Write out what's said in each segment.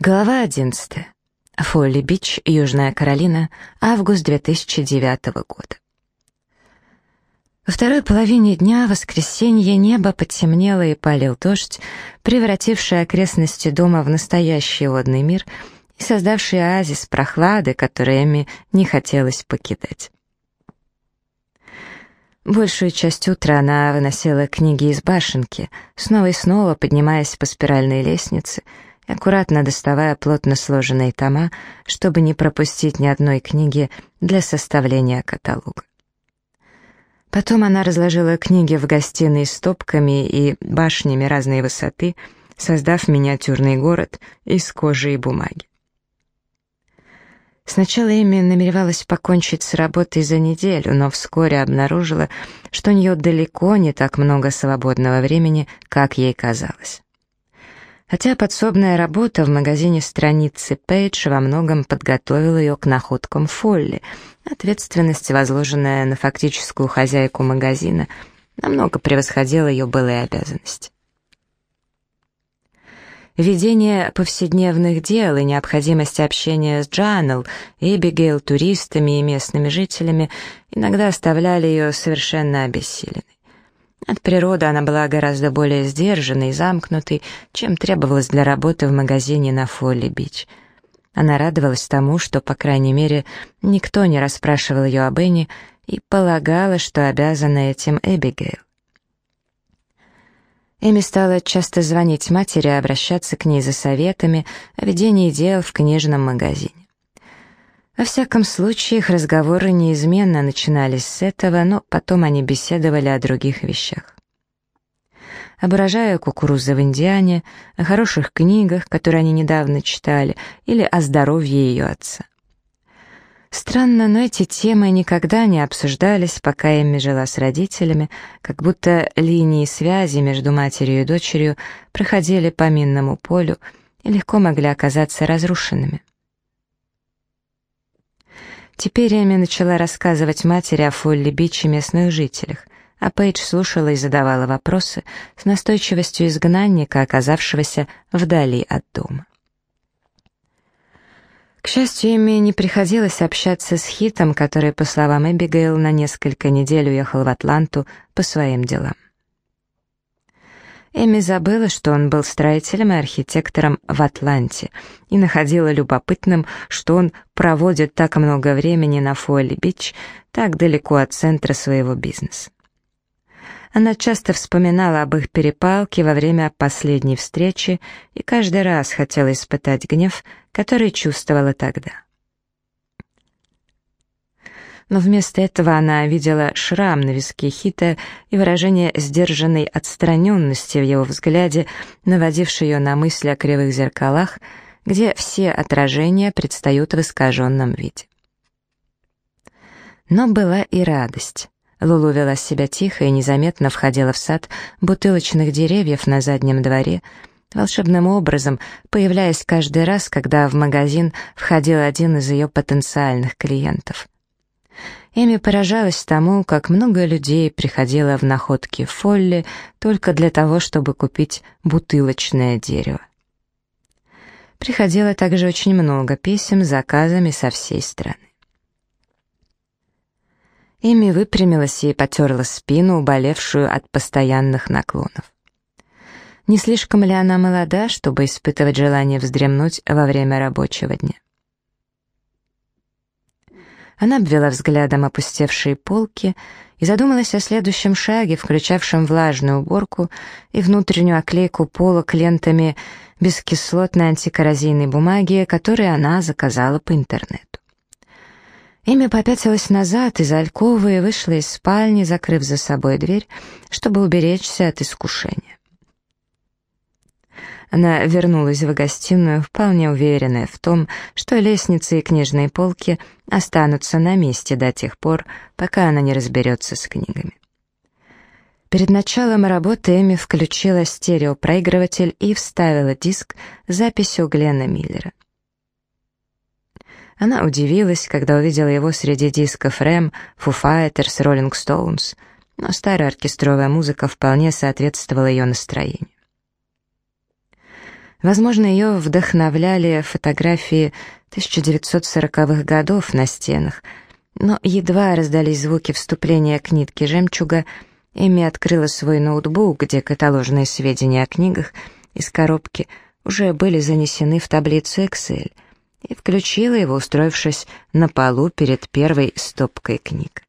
Глава 11. Фолли-Бич, Южная Каролина, август 2009 года. Во второй половине дня воскресенье небо потемнело и палил дождь, превративший окрестности дома в настоящий водный мир и создавший оазис прохлады, который Эми не хотелось покидать. Большую часть утра она выносила книги из башенки, снова и снова поднимаясь по спиральной лестнице — аккуратно доставая плотно сложенные тома, чтобы не пропустить ни одной книги для составления каталога. Потом она разложила книги в гостиной стопками и башнями разной высоты, создав миниатюрный город из кожи и бумаги. Сначала Эми намеревалась покончить с работой за неделю, но вскоре обнаружила, что у нее далеко не так много свободного времени, как ей казалось. Хотя подсобная работа в магазине страницы Пейдж во многом подготовила ее к находкам Фолли, ответственность, возложенная на фактическую хозяйку магазина, намного превосходила ее былые обязанности. Ведение повседневных дел и необходимость общения с Джанел, Эбигейл, туристами и местными жителями иногда оставляли ее совершенно обессиленной. От природы она была гораздо более сдержанной и замкнутой, чем требовалось для работы в магазине на Фолли-Бич. Она радовалась тому, что, по крайней мере, никто не расспрашивал ее об Энни и полагала, что обязана этим Эбигейл. Эми стала часто звонить матери и обращаться к ней за советами о ведении дел в книжном магазине. Во всяком случае, их разговоры неизменно начинались с этого, но потом они беседовали о других вещах. Об урожае кукурузы в Индиане, о хороших книгах, которые они недавно читали, или о здоровье ее отца. Странно, но эти темы никогда не обсуждались, пока Эмми жила с родителями, как будто линии связи между матерью и дочерью проходили по минному полю и легко могли оказаться разрушенными. Теперь Эми начала рассказывать матери о Фолли Бич и местных жителях, а Пейдж слушала и задавала вопросы с настойчивостью изгнанника, оказавшегося вдали от дома. К счастью, Эми не приходилось общаться с Хитом, который, по словам Эбигейл, на несколько недель уехал в Атланту по своим делам. Эми забыла, что он был строителем и архитектором в Атланте, и находила любопытным, что он проводит так много времени на Фуэлли-Бич, так далеко от центра своего бизнеса. Она часто вспоминала об их перепалке во время последней встречи и каждый раз хотела испытать гнев, который чувствовала тогда но вместо этого она видела шрам на виске Хита и выражение сдержанной отстраненности в его взгляде, наводившее ее на мысли о кривых зеркалах, где все отражения предстают в искаженном виде. Но была и радость. Лулу вела себя тихо и незаметно входила в сад бутылочных деревьев на заднем дворе, волшебным образом появляясь каждый раз, когда в магазин входил один из ее потенциальных клиентов — Эми поражалась тому, как много людей приходило в находки Фолли только для того, чтобы купить бутылочное дерево. Приходило также очень много писем с заказами со всей страны. Эми выпрямилась и потерла спину, уболевшую от постоянных наклонов. Не слишком ли она молода, чтобы испытывать желание вздремнуть во время рабочего дня? Она обвела взглядом опустевшие полки и задумалась о следующем шаге, включавшем влажную уборку и внутреннюю оклейку полок лентами бескислотной антикоррозийной бумаги, которые она заказала по интернету. Имя попятилась назад из альковы и вышла из спальни, закрыв за собой дверь, чтобы уберечься от искушения. Она вернулась в гостиную, вполне уверенная в том, что лестницы и книжные полки останутся на месте до тех пор, пока она не разберется с книгами. Перед началом работы Эми включила стереопроигрыватель и вставила диск с записью Глена Миллера. Она удивилась, когда увидела его среди дисков Рэм, Foo Fighters, Rolling Stones, но старая оркестровая музыка вполне соответствовала ее настроению. Возможно, ее вдохновляли фотографии 1940-х годов на стенах, но едва раздались звуки вступления к нитке жемчуга, Эми открыла свой ноутбук, где каталожные сведения о книгах из коробки уже были занесены в таблицу Excel, и включила его, устроившись на полу перед первой стопкой книг.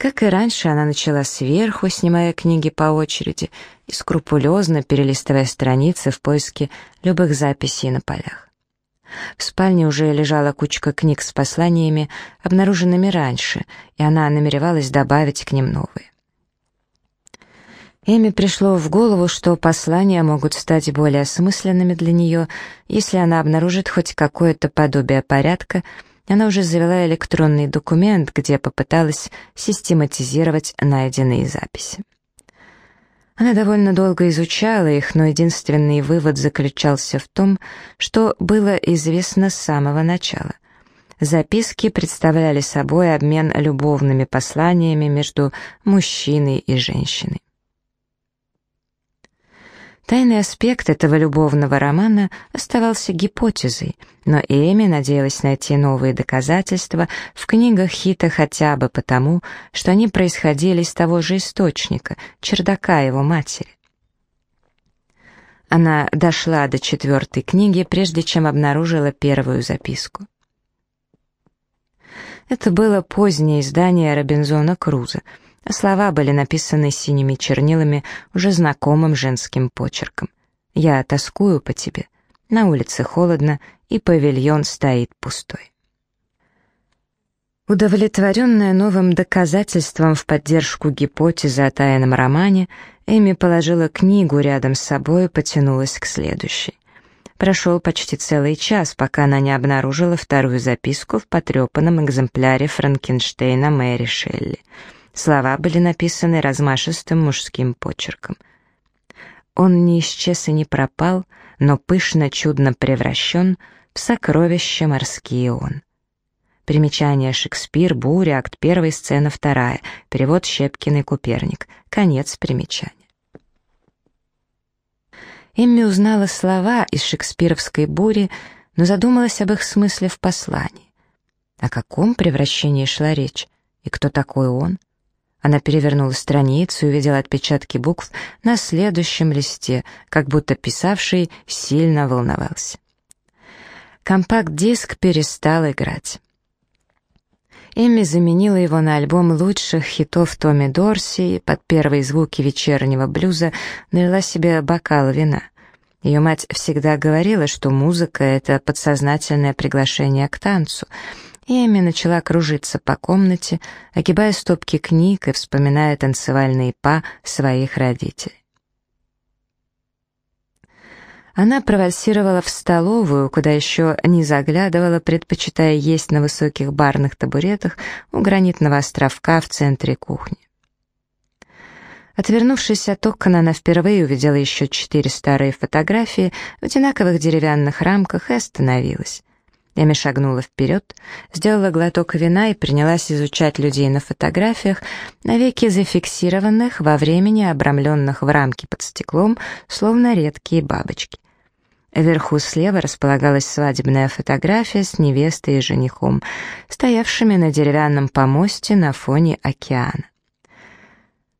Как и раньше, она начала сверху, снимая книги по очереди и скрупулезно перелистывая страницы в поиске любых записей на полях. В спальне уже лежала кучка книг с посланиями, обнаруженными раньше, и она намеревалась добавить к ним новые. Эми пришло в голову, что послания могут стать более осмысленными для нее, если она обнаружит хоть какое-то подобие порядка, она уже завела электронный документ, где попыталась систематизировать найденные записи. Она довольно долго изучала их, но единственный вывод заключался в том, что было известно с самого начала. Записки представляли собой обмен любовными посланиями между мужчиной и женщиной. Тайный аспект этого любовного романа оставался гипотезой, но Эми надеялась найти новые доказательства в книгах Хита хотя бы потому, что они происходили из того же источника, чердака его матери. Она дошла до четвертой книги, прежде чем обнаружила первую записку. Это было позднее издание Робинзона Круза — слова были написаны синими чернилами, уже знакомым женским почерком. «Я тоскую по тебе. На улице холодно, и павильон стоит пустой». Удовлетворенная новым доказательством в поддержку гипотезы о тайном романе, Эми положила книгу рядом с собой и потянулась к следующей. Прошел почти целый час, пока она не обнаружила вторую записку в потрепанном экземпляре Франкенштейна Мэри Шелли — Слова были написаны размашистым мужским почерком. Он не исчез и не пропал, но пышно чудно превращен в сокровище морские он. Примечание Шекспир, Буря, акт 1, сцена 2, перевод Щепкин и Куперник, конец примечания. Эмми узнала слова из шекспировской бури, но задумалась об их смысле в послании. О каком превращении шла речь? И кто такой он? Она перевернула страницу и увидела отпечатки букв на следующем листе, как будто писавший сильно волновался. Компакт-диск перестал играть. Эми заменила его на альбом лучших хитов Томми Дорси и под первые звуки вечернего блюза налила себе бокал вина. Ее мать всегда говорила, что музыка — это подсознательное приглашение к танцу — Эми начала кружиться по комнате, огибая стопки книг и вспоминая танцевальные па своих родителей. Она провальсировала в столовую, куда еще не заглядывала, предпочитая есть на высоких барных табуретах у гранитного островка в центре кухни. Отвернувшись от окна, она впервые увидела еще четыре старые фотографии в одинаковых деревянных рамках и остановилась. Эми шагнула вперед, сделала глоток вина и принялась изучать людей на фотографиях, навеки зафиксированных во времени, обрамленных в рамки под стеклом, словно редкие бабочки. Вверху слева располагалась свадебная фотография с невестой и женихом, стоявшими на деревянном помосте на фоне океана.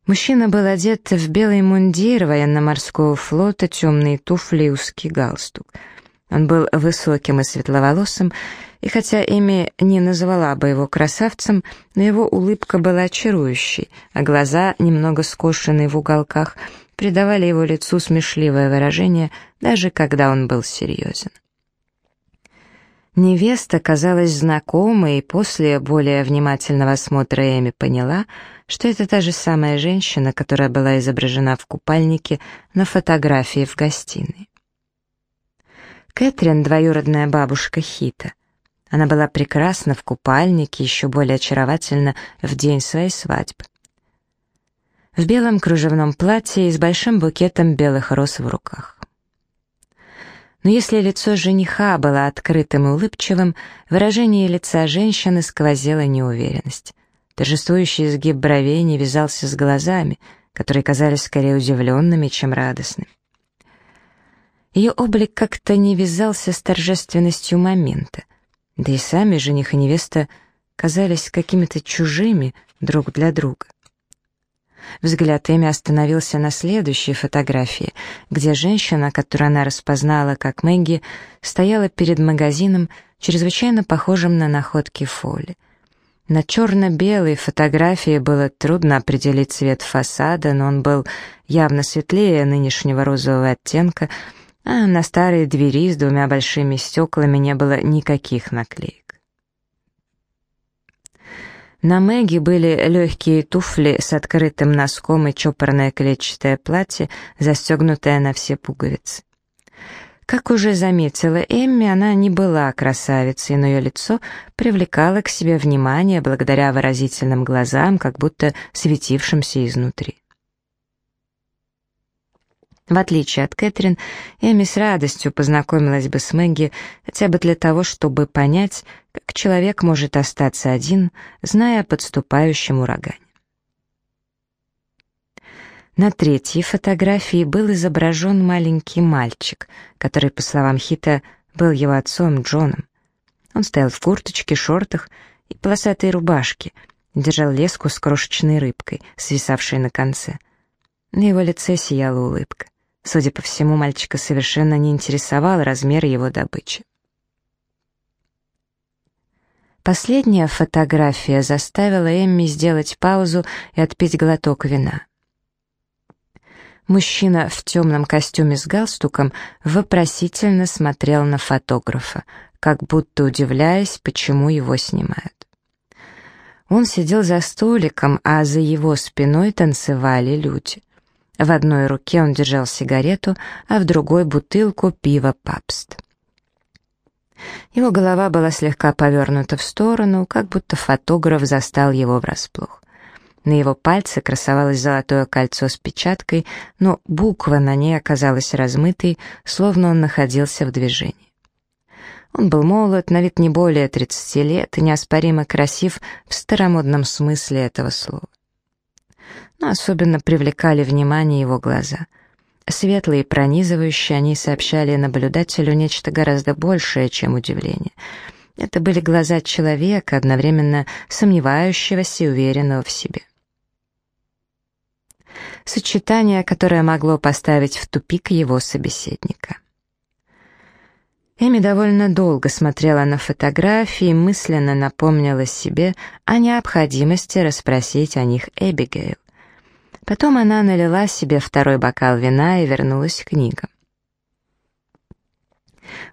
Мужчина был одет в белый мундир военно-морского флота, темные туфли и узкий галстук — он был высоким и светловолосым, и хотя Эми не называла бы его красавцем, но его улыбка была очарующей, а глаза, немного скошенные в уголках, придавали его лицу смешливое выражение, даже когда он был серьезен. Невеста казалась знакомой, и после более внимательного осмотра Эми поняла, что это та же самая женщина, которая была изображена в купальнике на фотографии в гостиной. Кэтрин — двоюродная бабушка Хита. Она была прекрасна в купальнике, еще более очаровательна в день своей свадьбы. В белом кружевном платье и с большим букетом белых роз в руках. Но если лицо жениха было открытым и улыбчивым, выражение лица женщины сквозило неуверенность. Торжествующий изгиб бровей не вязался с глазами, которые казались скорее удивленными, чем радостными. Ее облик как-то не вязался с торжественностью момента, да и сами жених и невеста казались какими-то чужими друг для друга. Взгляд Эми остановился на следующей фотографии, где женщина, которую она распознала как Мэгги, стояла перед магазином, чрезвычайно похожим на находки Фоли. На черно-белой фотографии было трудно определить цвет фасада, но он был явно светлее нынешнего розового оттенка, а на старой двери с двумя большими стеклами не было никаких наклеек. На Мэгги были легкие туфли с открытым носком и чопорное клетчатое платье, застегнутое на все пуговицы. Как уже заметила Эмми, она не была красавицей, но ее лицо привлекало к себе внимание благодаря выразительным глазам, как будто светившимся изнутри. В отличие от Кэтрин, Эми с радостью познакомилась бы с Мэгги хотя бы для того, чтобы понять, как человек может остаться один, зная о подступающем урагане. На третьей фотографии был изображен маленький мальчик, который, по словам Хита, был его отцом Джоном. Он стоял в курточке, шортах и полосатой рубашке, держал леску с крошечной рыбкой, свисавшей на конце. На его лице сияла улыбка. Судя по всему, мальчика совершенно не интересовал размер его добычи. Последняя фотография заставила Эмми сделать паузу и отпить глоток вина. Мужчина в темном костюме с галстуком вопросительно смотрел на фотографа, как будто удивляясь, почему его снимают. Он сидел за столиком, а за его спиной танцевали люди. В одной руке он держал сигарету, а в другой — бутылку пива «Папст». Его голова была слегка повернута в сторону, как будто фотограф застал его врасплох. На его пальце красовалось золотое кольцо с печаткой, но буква на ней оказалась размытой, словно он находился в движении. Он был молод, на вид не более 30 лет и неоспоримо красив в старомодном смысле этого слова но особенно привлекали внимание его глаза. Светлые и пронизывающие, они сообщали наблюдателю нечто гораздо большее, чем удивление. Это были глаза человека, одновременно сомневающегося и уверенного в себе. Сочетание, которое могло поставить в тупик его собеседника. Эми довольно долго смотрела на фотографии и мысленно напомнила себе о необходимости расспросить о них Эбигейл. Потом она налила себе второй бокал вина и вернулась к книгам.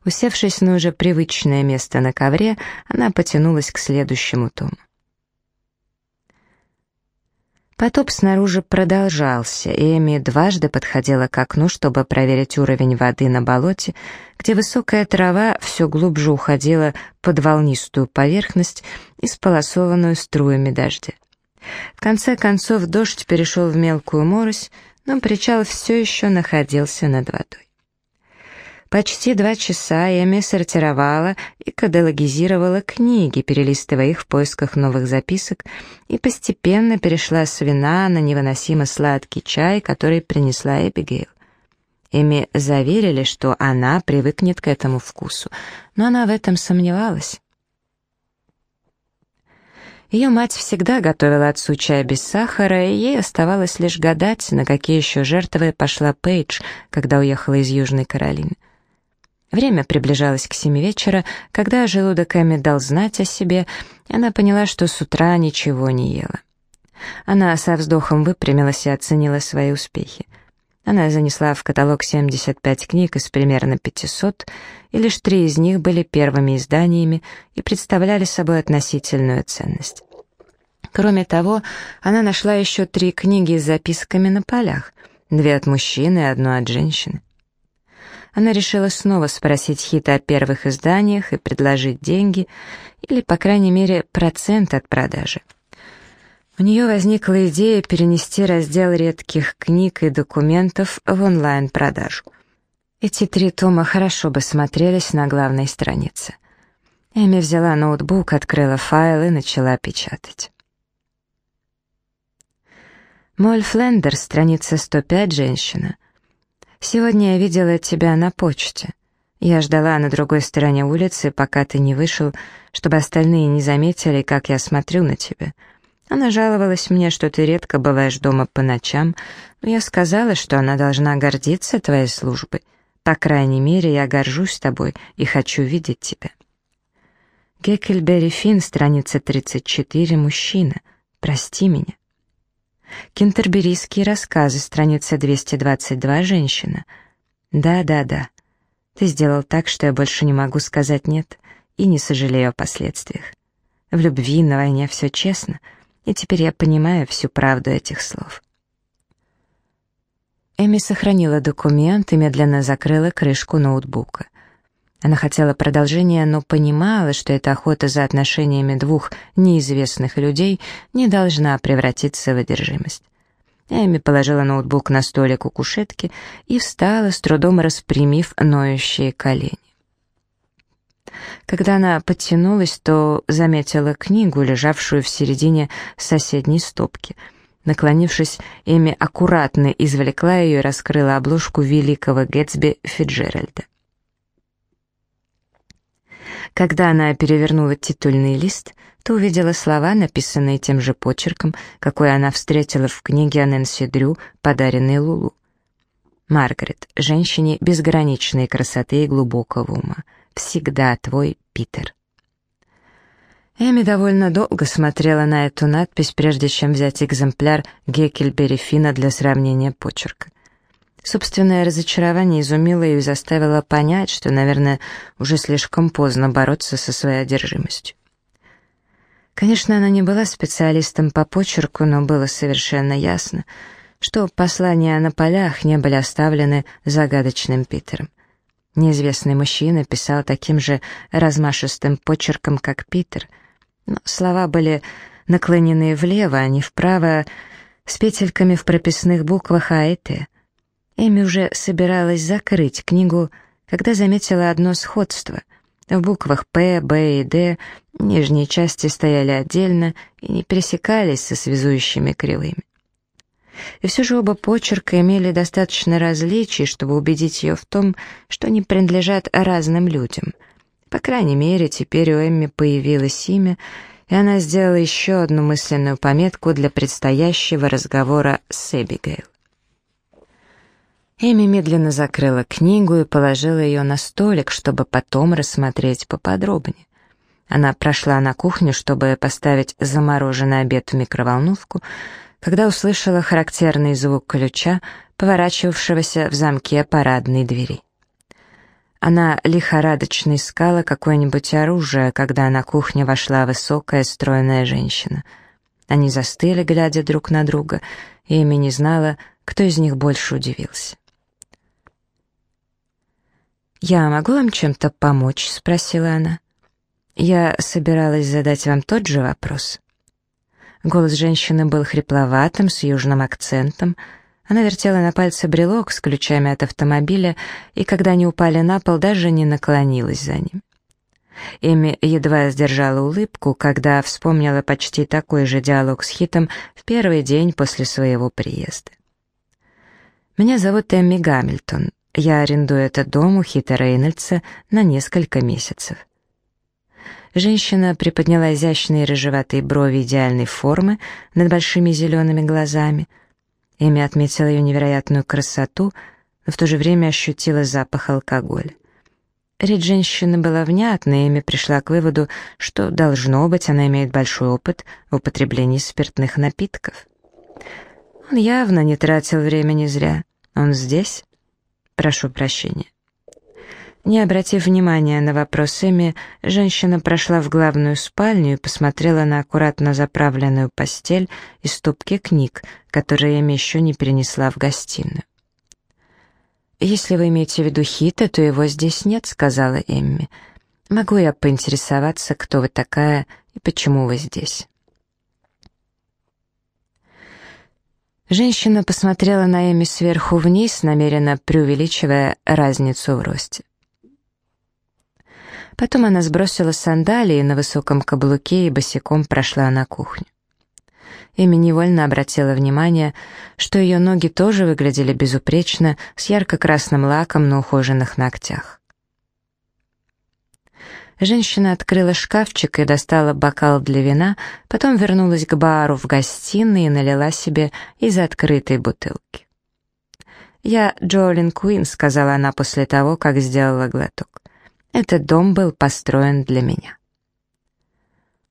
Усевшись на уже привычное место на ковре, она потянулась к следующему тому. Потоп снаружи продолжался, и Эми дважды подходила к окну, чтобы проверить уровень воды на болоте, где высокая трава все глубже уходила под волнистую поверхность, исполосованную струями дождя. В конце концов дождь перешел в мелкую морось, но причал все еще находился над водой. Почти два часа Эми сортировала и каталогизировала книги, перелистывая их в поисках новых записок, и постепенно перешла с вина на невыносимо сладкий чай, который принесла Эбигейл. Эми заверили, что она привыкнет к этому вкусу, но она в этом сомневалась. Ее мать всегда готовила отцу чай без сахара, и ей оставалось лишь гадать, на какие еще жертвы пошла Пейдж, когда уехала из Южной Каролины. Время приближалось к семи вечера, когда желудок Эми дал знать о себе, и она поняла, что с утра ничего не ела. Она со вздохом выпрямилась и оценила свои успехи. Она занесла в каталог 75 книг из примерно 500, и лишь три из них были первыми изданиями и представляли собой относительную ценность. Кроме того, она нашла еще три книги с записками на полях, две от мужчины и одну от женщины. Она решила снова спросить Хита о первых изданиях и предложить деньги, или, по крайней мере, процент от продажи. У нее возникла идея перенести раздел редких книг и документов в онлайн-продажу. Эти три тома хорошо бы смотрелись на главной странице. Эми взяла ноутбук, открыла файл и начала печатать. Моль Флендер, страница 105, женщина. «Сегодня я видела тебя на почте. Я ждала на другой стороне улицы, пока ты не вышел, чтобы остальные не заметили, как я смотрю на тебя. Она жаловалась мне, что ты редко бываешь дома по ночам, но я сказала, что она должна гордиться твоей службой. По крайней мере, я горжусь тобой и хочу видеть тебя». Геккельберри Финн, страница 34, мужчина. «Прости меня». Кентерберийские рассказы, страница 222, женщина. Да-да-да. Ты сделал так, что я больше не могу сказать «нет» и не сожалею о последствиях. В любви на войне все честно, и теперь я понимаю всю правду этих слов. Эми сохранила документ и медленно закрыла крышку ноутбука. Она хотела продолжения, но понимала, что эта охота за отношениями двух неизвестных людей не должна превратиться в одержимость. Эми положила ноутбук на столик у кушетки и встала, с трудом распрямив ноющие колени. Когда она подтянулась, то заметила книгу, лежавшую в середине соседней стопки. Наклонившись, Эми аккуратно извлекла ее и раскрыла обложку великого Гэтсби Фиджеральда. Когда она перевернула титульный лист, то увидела слова, написанные тем же почерком, какой она встретила в книге о Нэнси Дрю, подаренной Лулу. «Маргарет, женщине безграничной красоты и глубокого ума. Всегда твой Питер». Эми довольно долго смотрела на эту надпись, прежде чем взять экземпляр Геккельбери Фина для сравнения почерка. Собственное разочарование изумило ее и заставило понять, что, наверное, уже слишком поздно бороться со своей одержимостью. Конечно, она не была специалистом по почерку, но было совершенно ясно, что послания на полях не были оставлены загадочным Питером. Неизвестный мужчина писал таким же размашистым почерком, как Питер, но слова были наклонены влево, а не вправо, с петельками в прописных буквах А и Т — Эми уже собиралась закрыть книгу, когда заметила одно сходство. В буквах «П», «Б» и «Д» нижние части стояли отдельно и не пересекались со связующими кривыми. И все же оба почерка имели достаточно различий, чтобы убедить ее в том, что они принадлежат разным людям. По крайней мере, теперь у Эмми появилось имя, и она сделала еще одну мысленную пометку для предстоящего разговора с Эбигейл. Эми медленно закрыла книгу и положила ее на столик, чтобы потом рассмотреть поподробнее. Она прошла на кухню, чтобы поставить замороженный обед в микроволновку, когда услышала характерный звук ключа, поворачивавшегося в замке парадной двери. Она лихорадочно искала какое-нибудь оружие, когда на кухню вошла высокая стройная женщина. Они застыли, глядя друг на друга, и Эми не знала, кто из них больше удивился. «Я могу вам чем-то помочь?» — спросила она. «Я собиралась задать вам тот же вопрос». Голос женщины был хрипловатым, с южным акцентом. Она вертела на пальце брелок с ключами от автомобиля, и когда они упали на пол, даже не наклонилась за ним. Эми едва сдержала улыбку, когда вспомнила почти такой же диалог с Хитом в первый день после своего приезда. «Меня зовут Эмми Гамильтон. Я арендую этот дом у Хита Рейнольдса на несколько месяцев. Женщина приподняла изящные рыжеватые брови идеальной формы над большими зелеными глазами. Эми отметила ее невероятную красоту, но в то же время ощутила запах алкоголя. Речь женщины была внятной, и Эми пришла к выводу, что, должно быть, она имеет большой опыт в употреблении спиртных напитков. Он явно не тратил времени зря. Он здесь? Прошу прощения». Не обратив внимания на вопрос Эми, женщина прошла в главную спальню и посмотрела на аккуратно заправленную постель и стопки книг, которые Эми еще не перенесла в гостиную. «Если вы имеете в виду Хита, то его здесь нет», — сказала Эмми. «Могу я поинтересоваться, кто вы такая и почему вы здесь?» Женщина посмотрела на Эми сверху вниз, намеренно преувеличивая разницу в росте. Потом она сбросила сандалии на высоком каблуке и босиком прошла на кухню. Эми невольно обратила внимание, что ее ноги тоже выглядели безупречно, с ярко-красным лаком на ухоженных ногтях. Женщина открыла шкафчик и достала бокал для вина, потом вернулась к бару в гостиной и налила себе из открытой бутылки. «Я Джолин Куин», — сказала она после того, как сделала глоток. «Этот дом был построен для меня».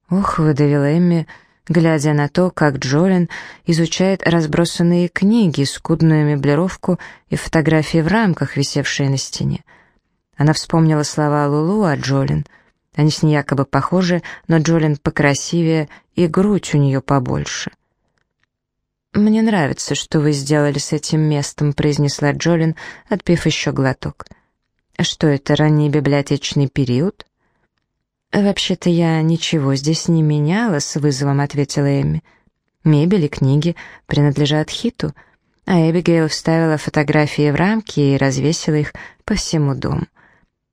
«Ох», — выдавила Эмми, глядя на то, как Джолин изучает разбросанные книги, скудную меблировку и фотографии в рамках, висевшие на стене. Она вспомнила слова Лулу о Джолин — они с ней якобы похожи, но Джолин покрасивее и грудь у нее побольше. «Мне нравится, что вы сделали с этим местом», — произнесла Джолин, отпив еще глоток. «Что это, ранний библиотечный период?» «Вообще-то я ничего здесь не меняла», — с вызовом ответила Эми. «Мебель и книги принадлежат Хиту, а Эбигейл вставила фотографии в рамки и развесила их по всему дому.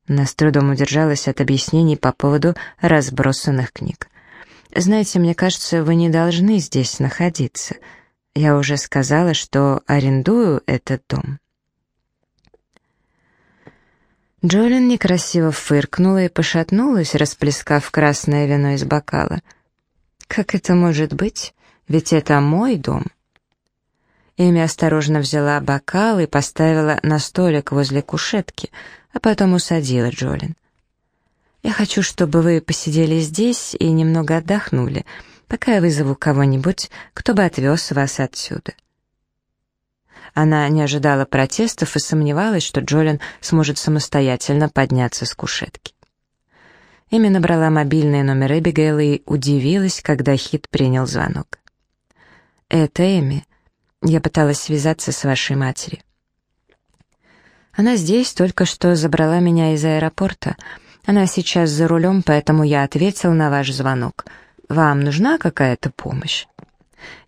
Она с трудом удержалась от объяснений по поводу разбросанных книг. «Знаете, мне кажется, вы не должны здесь находиться. Я уже сказала, что арендую этот дом». Джолин некрасиво фыркнула и пошатнулась, расплескав красное вино из бокала. «Как это может быть? Ведь это мой дом». Эми осторожно взяла бокал и поставила на столик возле кушетки — а потом усадила Джолин. «Я хочу, чтобы вы посидели здесь и немного отдохнули, пока я вызову кого-нибудь, кто бы отвез вас отсюда». Она не ожидала протестов и сомневалась, что Джолин сможет самостоятельно подняться с кушетки. Эми набрала мобильный номер Эбигейл и удивилась, когда Хит принял звонок. «Это Эми. Я пыталась связаться с вашей матерью». Она здесь только что забрала меня из аэропорта. Она сейчас за рулем, поэтому я ответил на ваш звонок. Вам нужна какая-то помощь?»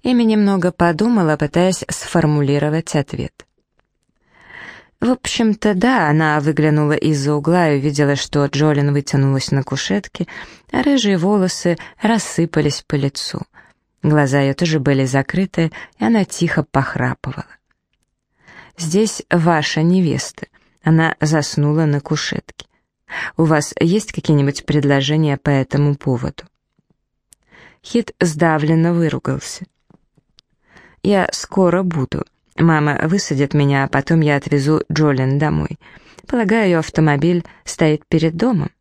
Эми немного подумала, пытаясь сформулировать ответ. В общем-то, да, она выглянула из-за угла и увидела, что Джолин вытянулась на кушетке, а рыжие волосы рассыпались по лицу. Глаза ее тоже были закрыты, и она тихо похрапывала. Здесь ваша невеста. Она заснула на кушетке. У вас есть какие-нибудь предложения по этому поводу?» Хит сдавленно выругался. «Я скоро буду. Мама высадит меня, а потом я отвезу Джолин домой. Полагаю, ее автомобиль стоит перед домом».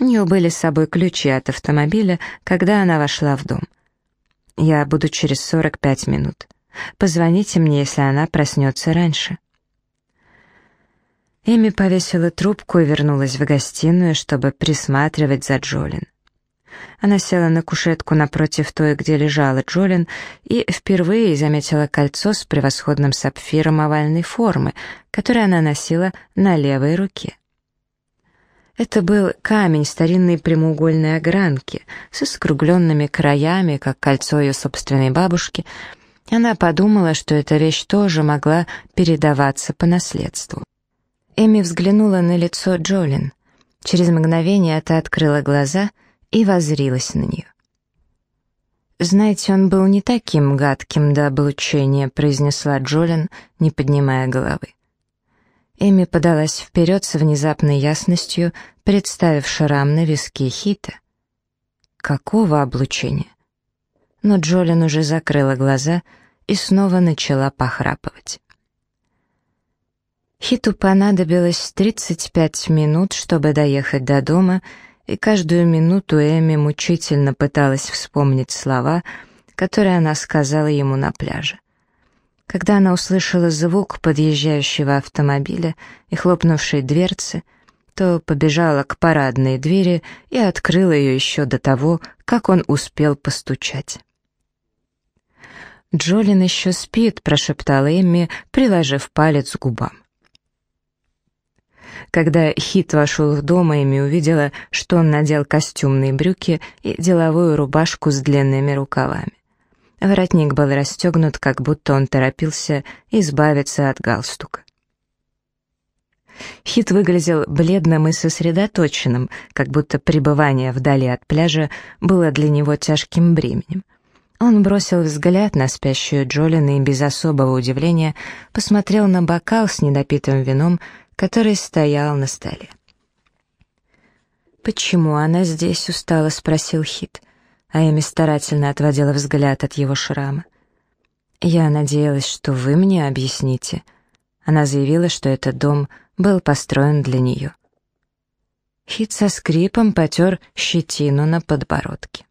У нее были с собой ключи от автомобиля, когда она вошла в дом. «Я буду через 45 минут. Позвоните мне, если она проснется раньше». Эми повесила трубку и вернулась в гостиную, чтобы присматривать за Джолин. Она села на кушетку напротив той, где лежала Джолин, и впервые заметила кольцо с превосходным сапфиром овальной формы, которое она носила на левой руке. Это был камень старинной прямоугольной огранки со скругленными краями, как кольцо ее собственной бабушки — она подумала, что эта вещь тоже могла передаваться по наследству. Эми взглянула на лицо Джолин. Через мгновение та открыла глаза и возрилась на нее. «Знаете, он был не таким гадким до облучения», — произнесла Джолин, не поднимая головы. Эми подалась вперед с внезапной ясностью, представив шрам на виске Хита. «Какого облучения?» Но Джолин уже закрыла глаза — и снова начала похрапывать. Хиту понадобилось 35 минут, чтобы доехать до дома, и каждую минуту Эми мучительно пыталась вспомнить слова, которые она сказала ему на пляже. Когда она услышала звук подъезжающего автомобиля и хлопнувшей дверцы, то побежала к парадной двери и открыла ее еще до того, как он успел постучать. «Джолин еще спит», — прошептала Эмми, приложив палец к губам. Когда Хит вошел в дом, Эми увидела, что он надел костюмные брюки и деловую рубашку с длинными рукавами. Воротник был расстегнут, как будто он торопился избавиться от галстука. Хит выглядел бледным и сосредоточенным, как будто пребывание вдали от пляжа было для него тяжким бременем. Он бросил взгляд на спящую Джолин и без особого удивления посмотрел на бокал с недопитым вином, который стоял на столе. «Почему она здесь?» — устало спросил Хит, а Эми старательно отводила взгляд от его шрама. «Я надеялась, что вы мне объясните». Она заявила, что этот дом был построен для нее. Хит со скрипом потер щетину на подбородке.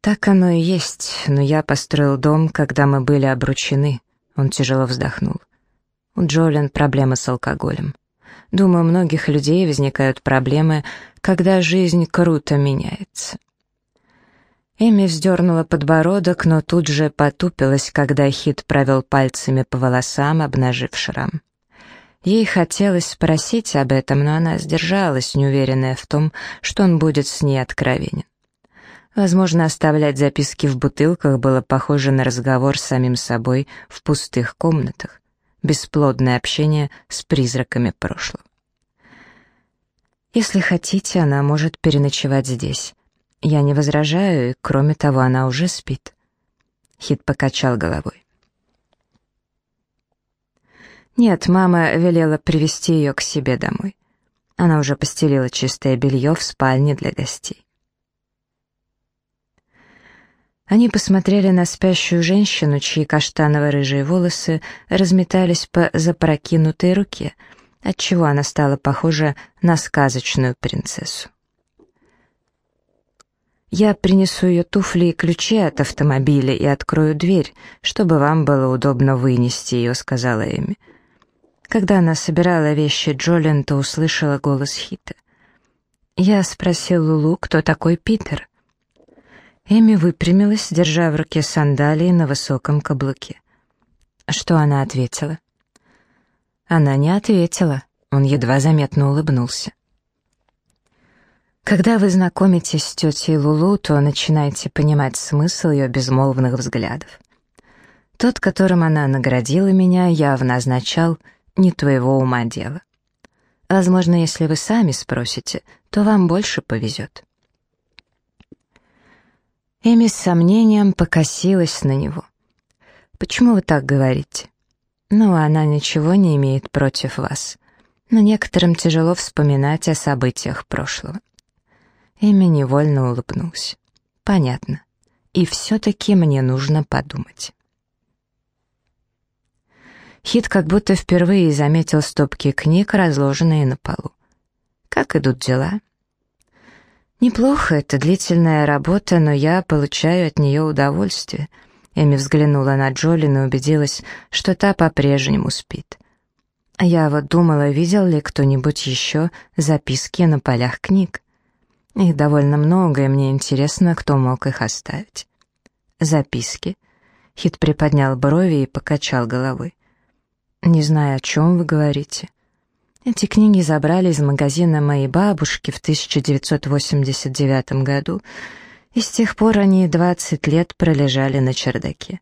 «Так оно и есть, но я построил дом, когда мы были обручены», — он тяжело вздохнул. «У Джолин проблемы с алкоголем. Думаю, у многих людей возникают проблемы, когда жизнь круто меняется». Эми вздернула подбородок, но тут же потупилась, когда Хит провел пальцами по волосам, обнажив шрам. Ей хотелось спросить об этом, но она сдержалась, неуверенная в том, что он будет с ней откровенен. Возможно, оставлять записки в бутылках было похоже на разговор с самим собой в пустых комнатах, бесплодное общение с призраками прошлого. Если хотите, она может переночевать здесь. Я не возражаю, и, кроме того, она уже спит. Хит покачал головой. Нет, мама велела привести ее к себе домой. Она уже постелила чистое белье в спальне для гостей. Они посмотрели на спящую женщину, чьи каштаново-рыжие волосы разметались по запрокинутой руке, отчего она стала похожа на сказочную принцессу. «Я принесу ее туфли и ключи от автомобиля и открою дверь, чтобы вам было удобно вынести ее», — сказала Эми. Когда она собирала вещи Джолин, то услышала голос Хита. Я спросил Лулу, кто такой Питер. Эми выпрямилась, держа в руке сандалии на высоком каблуке. Что она ответила? Она не ответила, он едва заметно улыбнулся. Когда вы знакомитесь с тетей Лулу, то начинаете понимать смысл ее безмолвных взглядов. Тот, которым она наградила меня, явно означал «не твоего ума дело». Возможно, если вы сами спросите, то вам больше повезет. Эми с сомнением покосилась на него. «Почему вы так говорите?» «Ну, она ничего не имеет против вас. Но некоторым тяжело вспоминать о событиях прошлого». Эми невольно улыбнулся. «Понятно. И все-таки мне нужно подумать». Хит как будто впервые заметил стопки книг, разложенные на полу. «Как идут дела?» «Неплохо, это длительная работа, но я получаю от нее удовольствие». Эми взглянула на Джолин и убедилась, что та по-прежнему спит. Я вот думала, видел ли кто-нибудь еще записки на полях книг. Их довольно много, и мне интересно, кто мог их оставить. Записки. Хит приподнял брови и покачал головой. «Не знаю, о чем вы говорите. Эти книги забрали из магазина моей бабушки в 1989 году, и с тех пор они 20 лет пролежали на чердаке.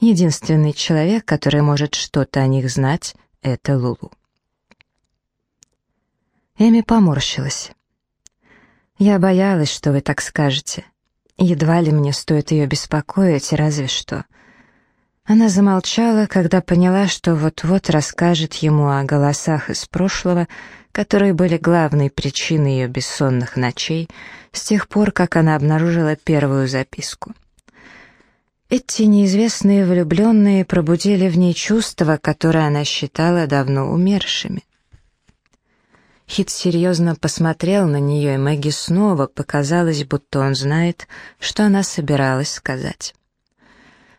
Единственный человек, который может что-то о них знать, — это Лулу. Эми поморщилась. «Я боялась, что вы так скажете. Едва ли мне стоит ее беспокоить, разве что...» Она замолчала, когда поняла, что вот-вот расскажет ему о голосах из прошлого, которые были главной причиной ее бессонных ночей с тех пор, как она обнаружила первую записку. Эти неизвестные влюбленные пробудили в ней чувства, которые она считала давно умершими. Хит серьезно посмотрел на нее, и Мэгги снова показалось, будто он знает, что она собиралась сказать.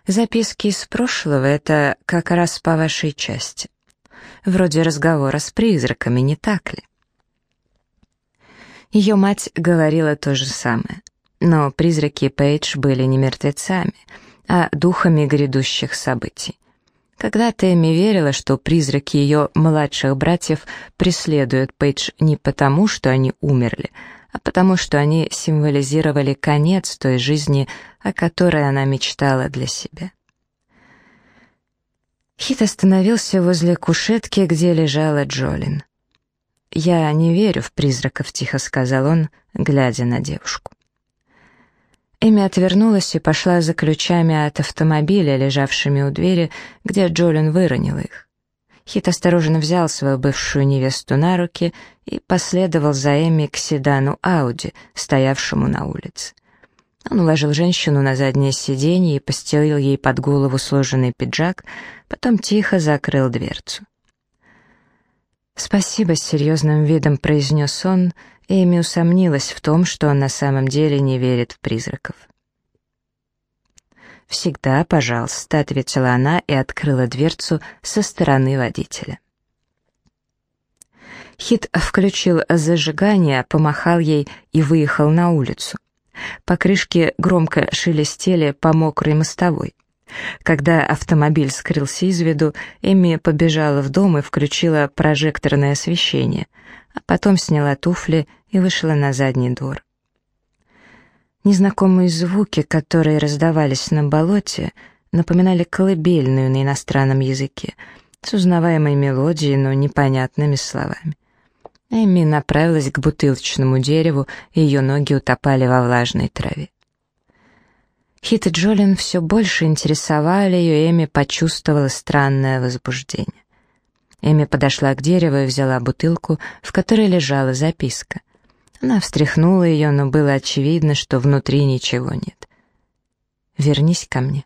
Записки из прошлого — это как раз по вашей части. Вроде разговора с призраками, не так ли? Ее мать говорила то же самое. Но призраки Пейдж были не мертвецами, а духами грядущих событий. Когда-то Эми верила, что призраки ее младших братьев преследуют Пейдж не потому, что они умерли, а потому что они символизировали конец той жизни, о которой она мечтала для себя. Хит остановился возле кушетки, где лежала Джолин. «Я не верю в призраков», — тихо сказал он, глядя на девушку. Эми отвернулась и пошла за ключами от автомобиля, лежавшими у двери, где Джолин выронил их. Хит осторожно взял свою бывшую невесту на руки и последовал за Эми к седану Ауди, стоявшему на улице. Он уложил женщину на заднее сиденье и постелил ей под голову сложенный пиджак, потом тихо закрыл дверцу. «Спасибо», — с серьезным видом произнес он, Эми усомнилась в том, что он на самом деле не верит в призраков. «Всегда, пожалуйста», — ответила она и открыла дверцу со стороны водителя. Хит включил зажигание, помахал ей и выехал на улицу. Покрышки громко шелестели по мокрой мостовой. Когда автомобиль скрылся из виду, Эми побежала в дом и включила прожекторное освещение, а потом сняла туфли и вышла на задний двор. Незнакомые звуки, которые раздавались на болоте, напоминали колыбельную на иностранном языке, с узнаваемой мелодией, но непонятными словами. Эми направилась к бутылочному дереву, и ее ноги утопали во влажной траве. Хит и Джолин все больше интересовали ее, и Эми почувствовала странное возбуждение. Эми подошла к дереву и взяла бутылку, в которой лежала записка. Она встряхнула ее, но было очевидно, что внутри ничего нет. «Вернись ко мне».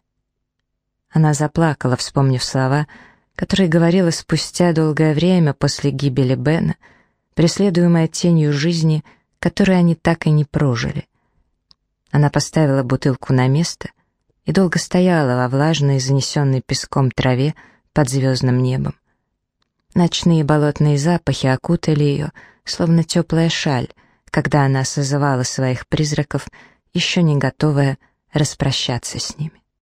Она заплакала, вспомнив слова, которые говорила спустя долгое время после гибели Бена — преследуемая тенью жизни, которую они так и не прожили. Она поставила бутылку на место и долго стояла во влажной, занесенной песком траве под звездным небом. Ночные болотные запахи окутали ее, словно теплая шаль, когда она созывала своих призраков, еще не готовая распрощаться с ними.